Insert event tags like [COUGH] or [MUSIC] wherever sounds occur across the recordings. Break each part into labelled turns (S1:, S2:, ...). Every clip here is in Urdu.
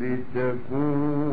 S1: لتكون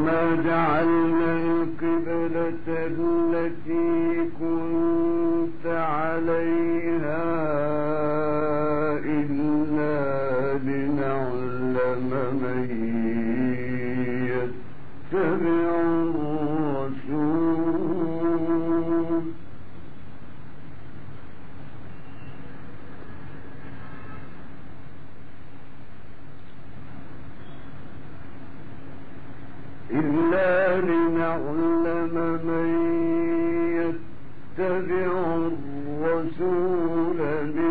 S1: وما جعلنا القبلة التي كنت عليها إلا لنعلم من لنعلم من يتبع الرسول بالله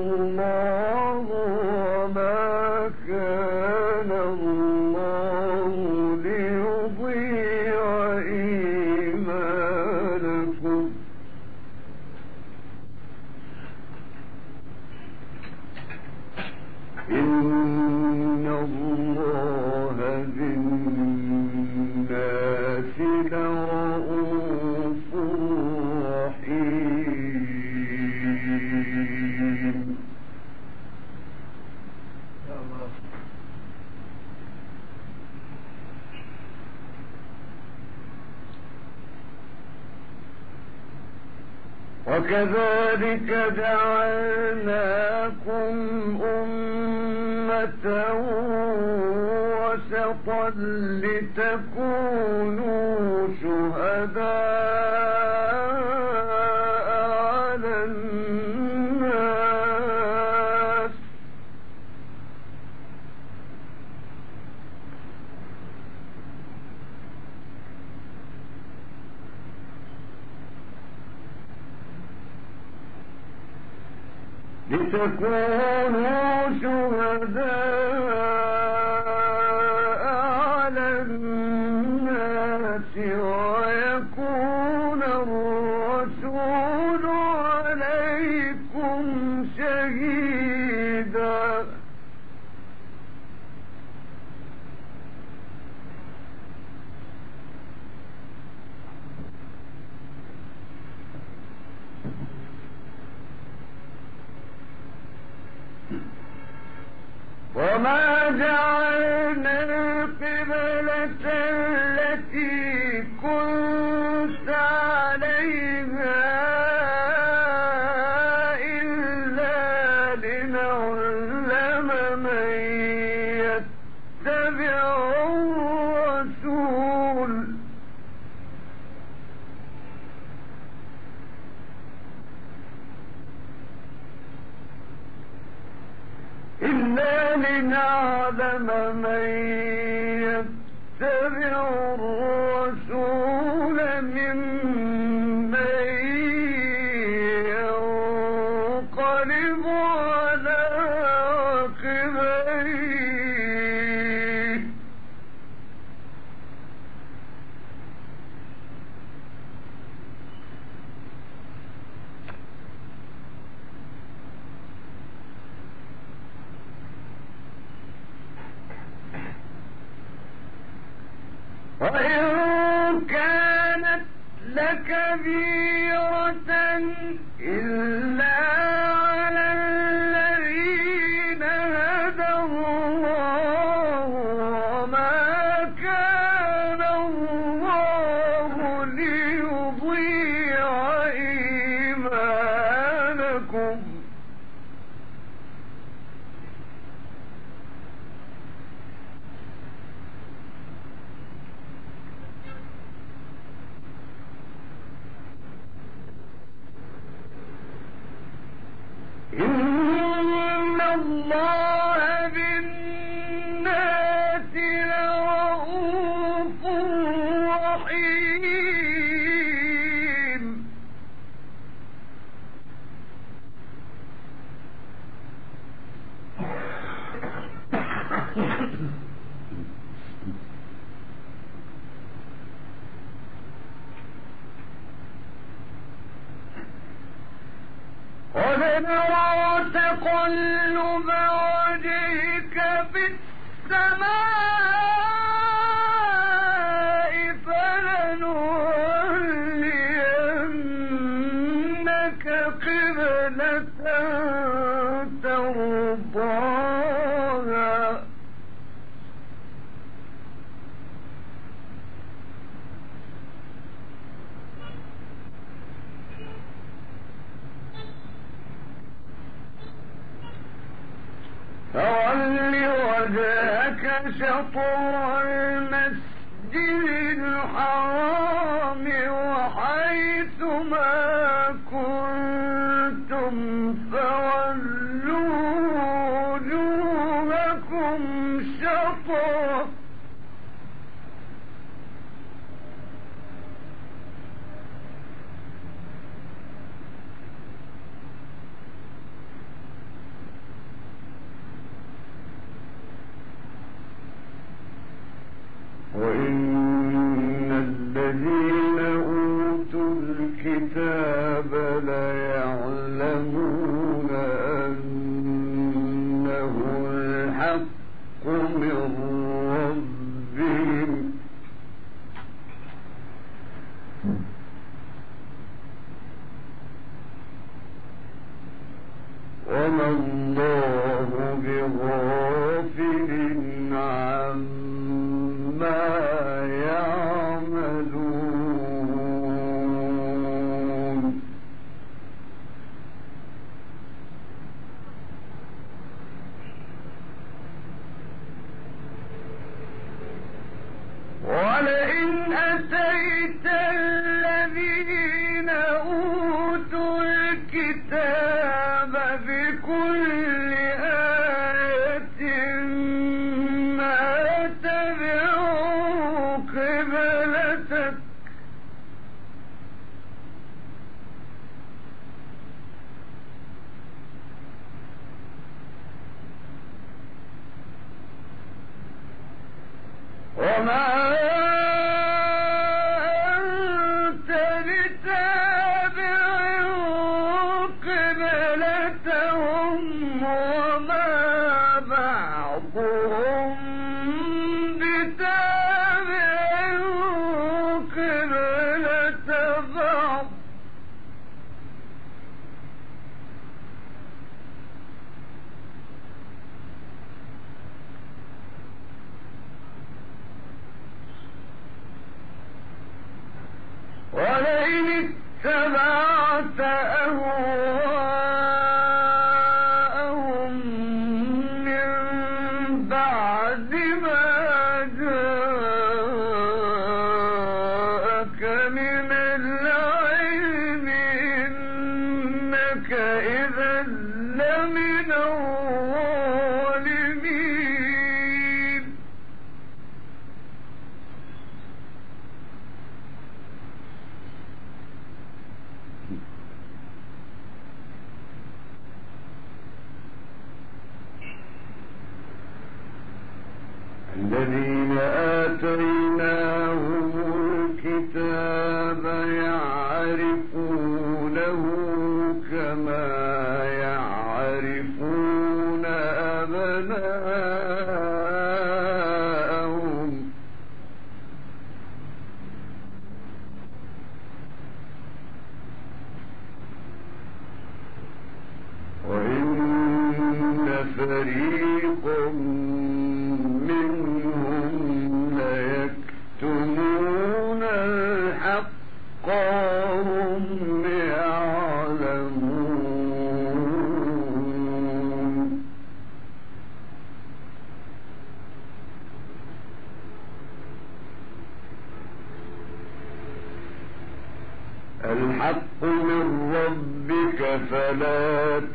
S1: الله وكذلك جعلناكم أمة وسطا لتكونوا شهداء. يقول إلا لنعلم من وإن كانت لكبيرة إلا وجهك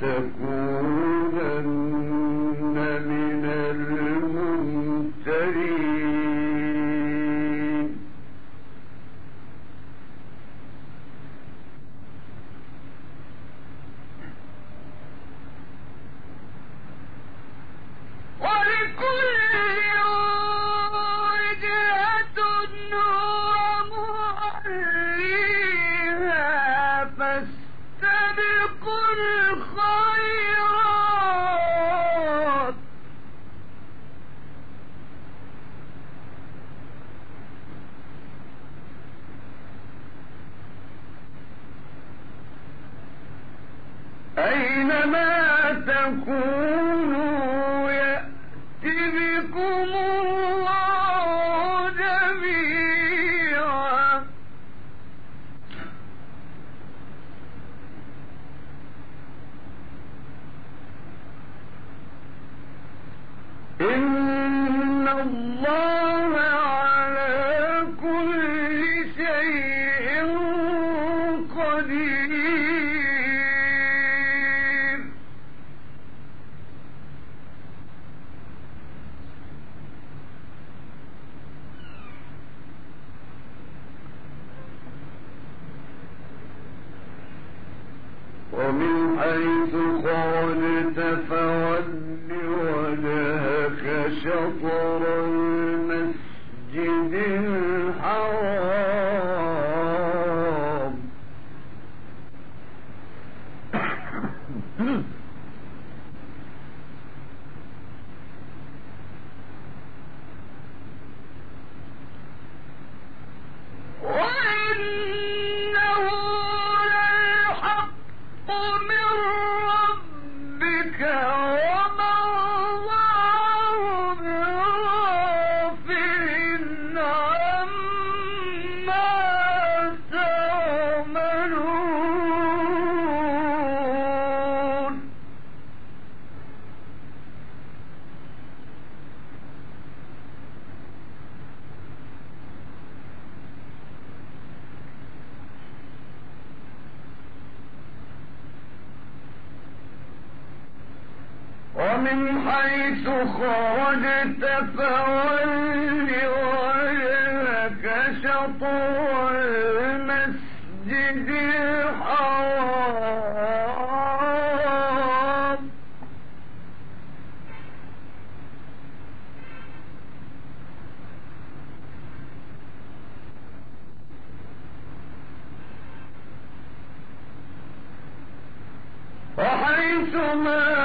S1: تكون جنة أينما تكونوا ومن حيث وجهك شطرا من حيث خرجت فول وجهك شطر المسجد الحرام. وحيث ما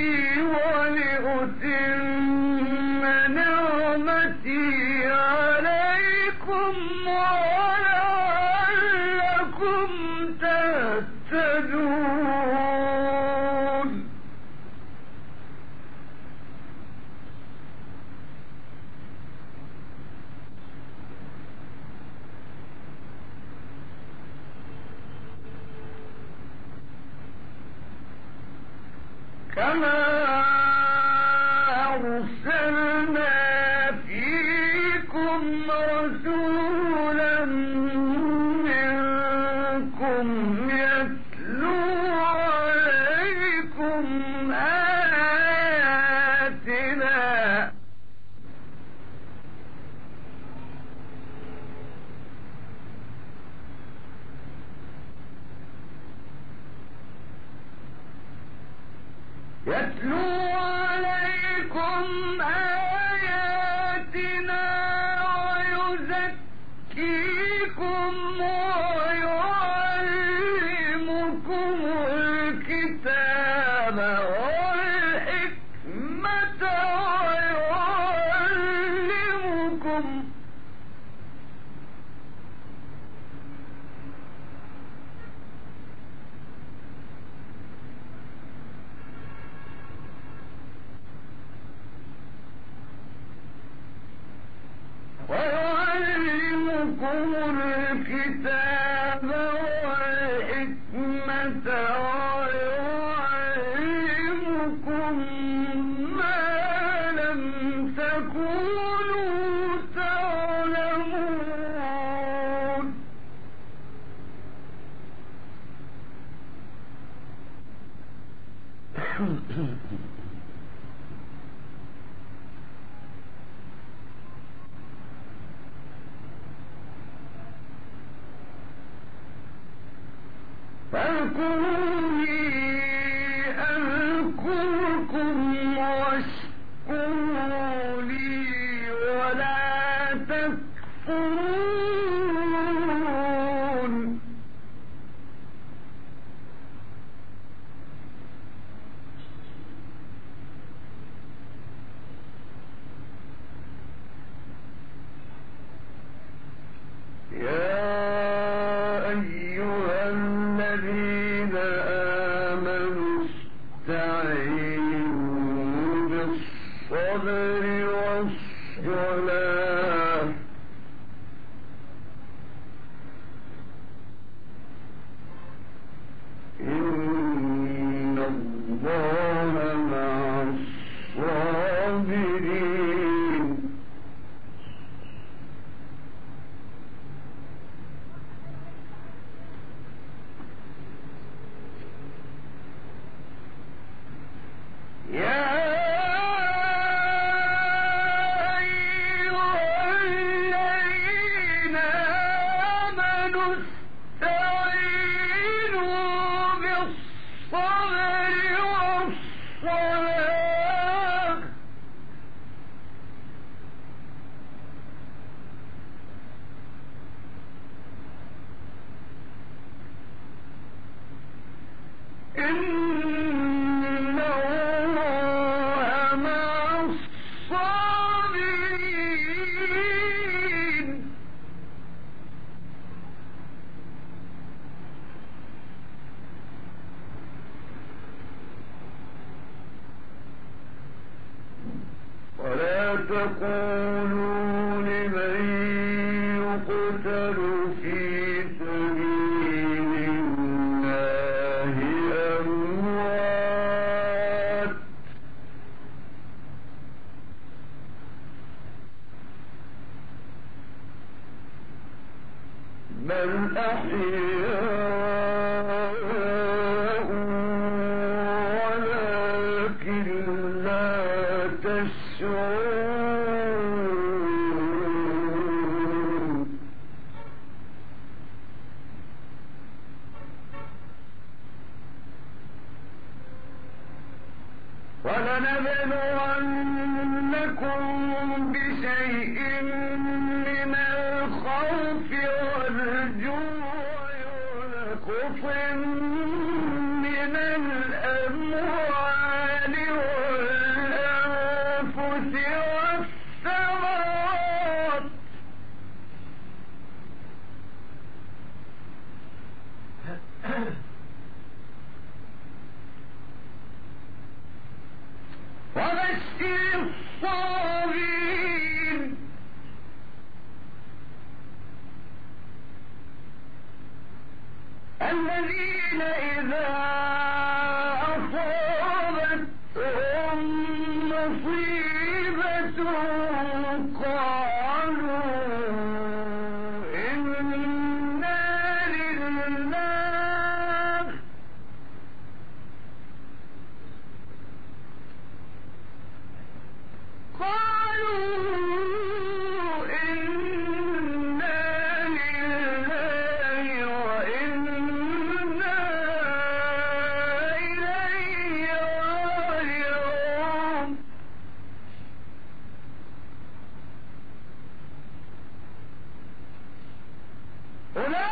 S1: كما محمد ہے [LAUGHS] تقول ولنبلونكم بشيء من الذين إذا انہیں